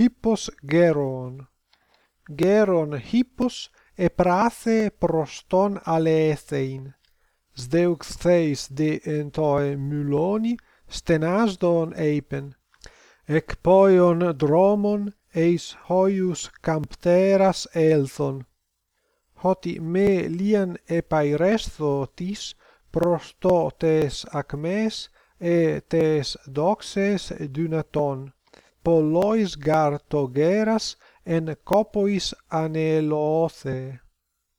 hippos geron. Geron hippos e prace proston aleethein. Sdeuxtheis de entoe muloni stenasdon eipen. Εκ poion dromon eis hoius campteras elthon. Hoti me lian epairestho tis prosto tes acmes e tes doxes dunaton Πολλοίς γαρτογέρας εν κόποις ανελώθε.